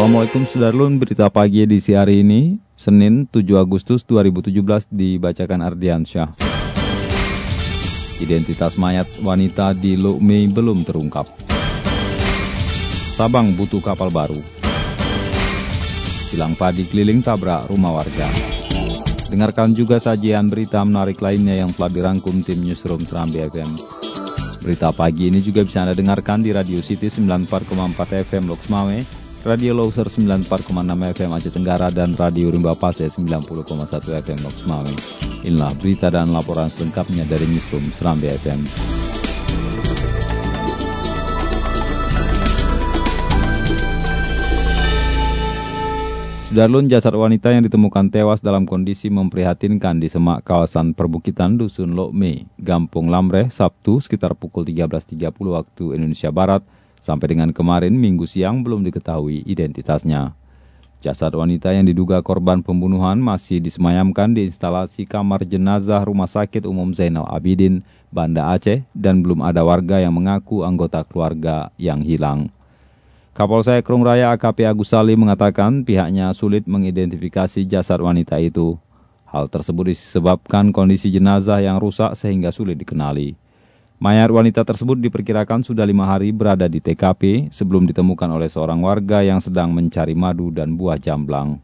Assalamualaikum Sudarlun, berita pagi edisi hari ini, Senin 7 Agustus 2017 dibacakan Ardiansyah. Identitas mayat wanita di Lukme belum terungkap. Sabang butuh kapal baru. Hilang padi keliling tabrak rumah warga. Dengarkan juga sajian berita menarik lainnya yang telah dirangkum tim Newsroom Serambi FM. Berita pagi ini juga bisa Anda dengarkan di Radio City 94,4 FM Loksmawe, Radio Loser 94,6 FM Aceh Tenggara dan Radio Rimba Pase 90,1 FM Loks Mami. Inilah berita dan laporan selengkapnya dari Newsroom Serambi FM. Sudarlun jasad wanita yang ditemukan tewas dalam kondisi memprihatinkan di semak kawasan perbukitan Dusun Lokme, Gampung Lamreh, Sabtu sekitar pukul 13.30 waktu Indonesia Barat, Sampai dengan kemarin minggu siang belum diketahui identitasnya. Jasad wanita yang diduga korban pembunuhan masih disemayamkan di instalasi kamar jenazah Rumah Sakit Umum Zainal Abidin, Banda Aceh, dan belum ada warga yang mengaku anggota keluarga yang hilang. Kapolsek Krung Raya AKP Agus Salim mengatakan pihaknya sulit mengidentifikasi jasad wanita itu. Hal tersebut disebabkan kondisi jenazah yang rusak sehingga sulit dikenali. Mayat wanita tersebut diperkirakan sudah lima hari berada di TKP sebelum ditemukan oleh seorang warga yang sedang mencari madu dan buah jamblang.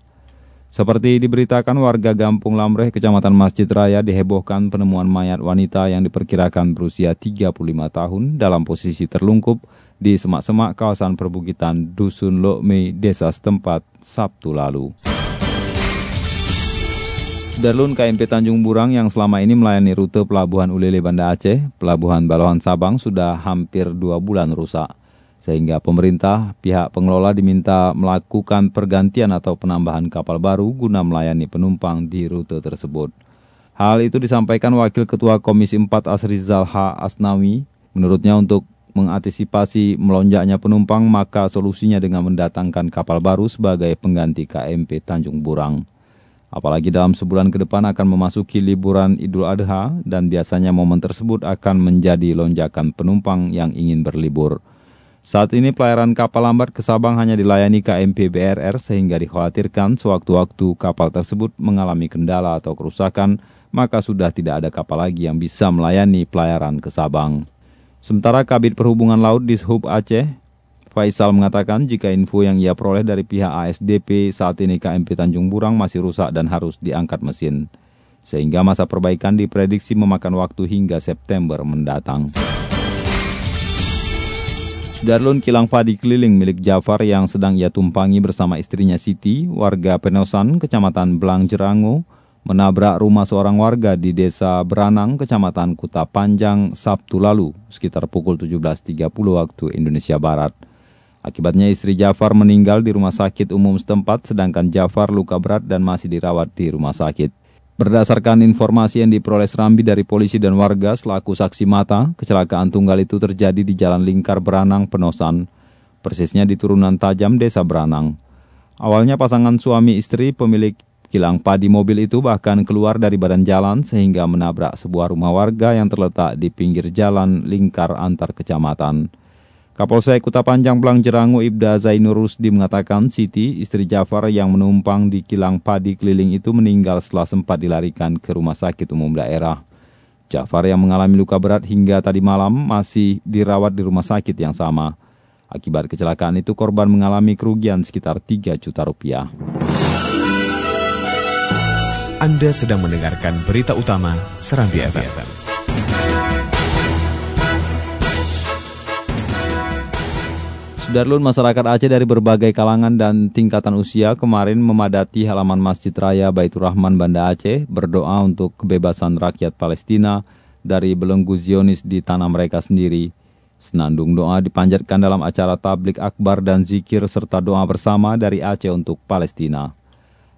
Seperti diberitakan warga Gampung Lamreh, Kecamatan Masjid Raya dihebohkan penemuan mayat wanita yang diperkirakan berusia 35 tahun dalam posisi terlungkup di semak-semak kawasan perbukitan Dusun Lokme, desa setempat, Sabtu lalu. Sudarlun KMP Tanjung Burang yang selama ini melayani rute Pelabuhan Ulele Banda Aceh, Pelabuhan Balohan Sabang sudah hampir dua bulan rusak. Sehingga pemerintah, pihak pengelola diminta melakukan pergantian atau penambahan kapal baru guna melayani penumpang di rute tersebut. Hal itu disampaikan Wakil Ketua Komisi 4 Asrizal H. Asnawi. Menurutnya untuk mengantisipasi melonjaknya penumpang, maka solusinya dengan mendatangkan kapal baru sebagai pengganti KMP Tanjung Burang. Apalagi dalam sebulan ke depan akan memasuki liburan Idul Adha dan biasanya momen tersebut akan menjadi lonjakan penumpang yang ingin berlibur. Saat ini pelayaran kapal lambat ke Sabang hanya dilayani KMP BRR sehingga dikhawatirkan sewaktu-waktu kapal tersebut mengalami kendala atau kerusakan, maka sudah tidak ada kapal lagi yang bisa melayani pelayaran ke Sabang. Sementara Kabit Perhubungan Laut di Sub Aceh, Faisal mengatakan jika info yang ia peroleh dari pihak ASDP saat ini KMP Tanjung Burang masih rusak dan harus diangkat mesin. Sehingga masa perbaikan diprediksi memakan waktu hingga September mendatang. Darlun kilang padi keliling milik Jafar yang sedang ia tumpangi bersama istrinya Siti, warga Penosan, Kecamatan Belang Jerango, menabrak rumah seorang warga di desa Beranang, Kecamatan Kuta Panjang, Sabtu lalu, sekitar pukul 17.30 waktu Indonesia Barat. Akibatnya istri Jafar meninggal di rumah sakit umum setempat sedangkan Jafar luka berat dan masih dirawat di rumah sakit. Berdasarkan informasi yang diperoleh Serambi dari polisi dan warga selaku saksi mata, kecelakaan tunggal itu terjadi di Jalan Lingkar Beranang, Penosan, persisnya di turunan tajam desa Beranang. Awalnya pasangan suami istri pemilik kilang padi mobil itu bahkan keluar dari badan jalan sehingga menabrak sebuah rumah warga yang terletak di pinggir jalan lingkar antar kecamatan. Kapolsek Kuta Panjang Belang Jerangu Ibda Zainur Rusdi mengatakan Siti, istri Jafar yang menumpang di kilang padi keliling itu meninggal setelah sempat dilarikan ke rumah sakit umum daerah. Jafar yang mengalami luka berat hingga tadi malam masih dirawat di rumah sakit yang sama. Akibat kecelakaan itu korban mengalami kerugian sekitar 3 juta rupiah. Anda sedang mendengarkan berita utama Serambi FM. Sudarlun masyarakat Aceh dari berbagai kalangan dan tingkatan usia kemarin memadati halaman Masjid Raya Baitur Rahman Banda Aceh berdoa untuk kebebasan rakyat Palestina dari belenggu Zionis di tanah mereka sendiri. Senandung doa dipanjatkan dalam acara tablik akbar dan zikir serta doa bersama dari Aceh untuk Palestina.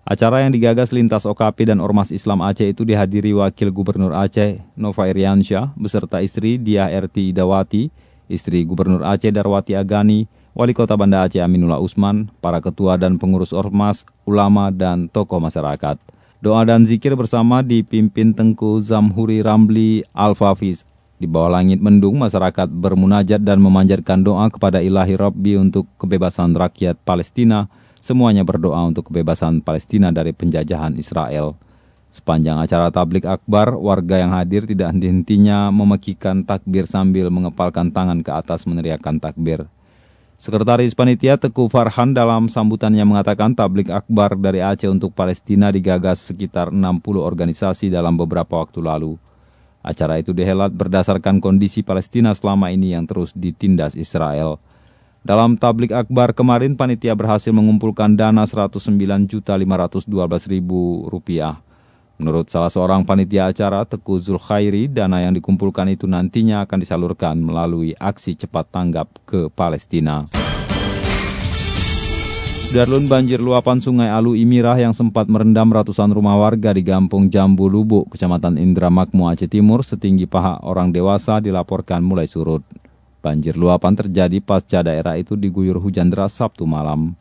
Acara yang digagas lintas OKP dan Ormas Islam Aceh itu dihadiri Wakil Gubernur Aceh Nova Iriansyah beserta istri Dia RT Idawati, istri Gubernur Aceh Darwati Agani, Wali Kota Banda Aceh Aminullah Usman, para ketua dan pengurus ormas, ulama, dan tokoh masyarakat. Doa dan zikir bersama dipimpin Tengku Zamhuri Ramli Al-Fafiz. Di bawah langit mendung, masyarakat bermunajat dan memanjatkan doa kepada ilahi Rabbi untuk kebebasan rakyat Palestina, Semuanya berdoa untuk kebebasan Palestina dari penjajahan Israel. Sepanjang acara tablik akbar, warga yang hadir tidak henti-hentinya memekikan takbir sambil mengepalkan tangan ke atas meneriakkan takbir. Sekretaris Panitia Teguh Farhan dalam sambutannya mengatakan tablik akbar dari Aceh untuk Palestina digagas sekitar 60 organisasi dalam beberapa waktu lalu. Acara itu dihelat berdasarkan kondisi Palestina selama ini yang terus ditindas Israel. Dalam tablik akbar kemarin, panitia berhasil mengumpulkan dana Rp109.512.000. Menurut salah seorang panitia acara, Teguh Zulkhairi, dana yang dikumpulkan itu nantinya akan disalurkan melalui aksi cepat tanggap ke Palestina. Darlun banjir luapan sungai Alu Imirah yang sempat merendam ratusan rumah warga di Gampung Jambu Lubuk, Kecamatan Indramakmu Aceh Timur, setinggi paha orang dewasa dilaporkan mulai surut. Banjir luapan terjadi pasca daerah itu diguyur hujan deras Sabtu malam.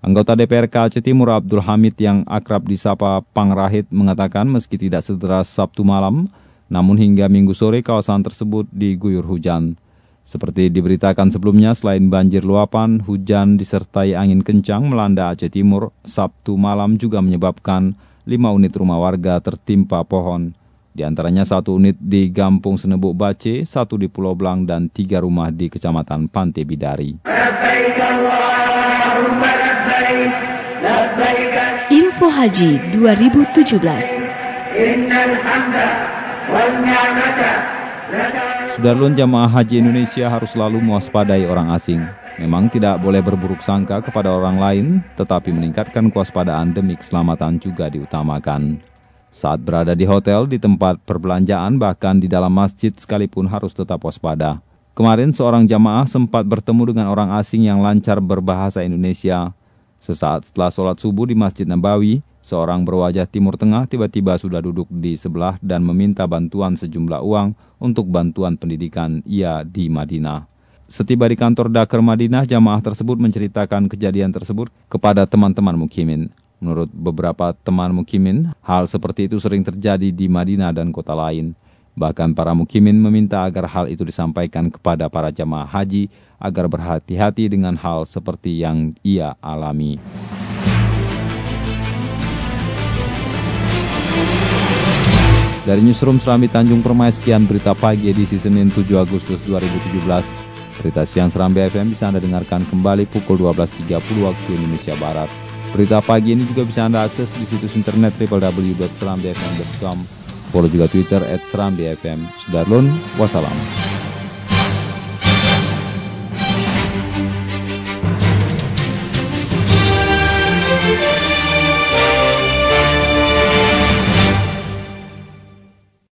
Anggota DPRK Aceh Timur Abdul Hamid yang akrab disapa Pangrahit mengatakan meski tidak sederas Sabtu malam, namun hingga minggu sore kawasan tersebut diguyur hujan. Seperti diberitakan sebelumnya, selain banjir luapan, hujan disertai angin kencang melanda Aceh Timur Sabtu malam juga menyebabkan lima unit rumah warga tertimpa pohon. Di antaranya satu unit di Gampung Senebuk Bace, satu di Pulau Blang, dan tiga rumah di Kecamatan Pantai Bidari. Info Haji 2017 Sudarlun jamaah haji Indonesia harus selalu mewaspadai orang asing. Memang tidak boleh berburuk sangka kepada orang lain, tetapi meningkatkan kewaspadaan demi keselamatan juga diutamakan. Saat berada di hotel, di tempat perbelanjaan, bahkan di dalam masjid sekalipun harus tetap waspada. Kemarin seorang jamaah sempat bertemu dengan orang asing yang lancar berbahasa Indonesia. Sesaat setelah sholat subuh di Masjid Nabawi, seorang berwajah Timur Tengah tiba-tiba sudah duduk di sebelah dan meminta bantuan sejumlah uang untuk bantuan pendidikan ia di Madinah. Setiba di kantor Dakar Madinah, jamaah tersebut menceritakan kejadian tersebut kepada teman-teman mukimin. Menurut beberapa teman mukimin, hal seperti itu sering terjadi di Madinah dan kota lain. Bahkan para mukimin meminta agar hal itu disampaikan kepada para jamaah haji agar berhati-hati dengan hal seperti yang ia alami. Dari Newsroom Serambi Tanjung Permai, sekian berita pagi edisi Senin 7 Agustus 2017. Berita siang Serambi FM bisa Anda dengarkan kembali pukul 12.30 waktu Indonesia Barat. Berita pagi ini juga bisa Anda akses di situs internet www.serambifm.com. Follow juga Twitter at Serambi FM. Sudarlun, wassalam.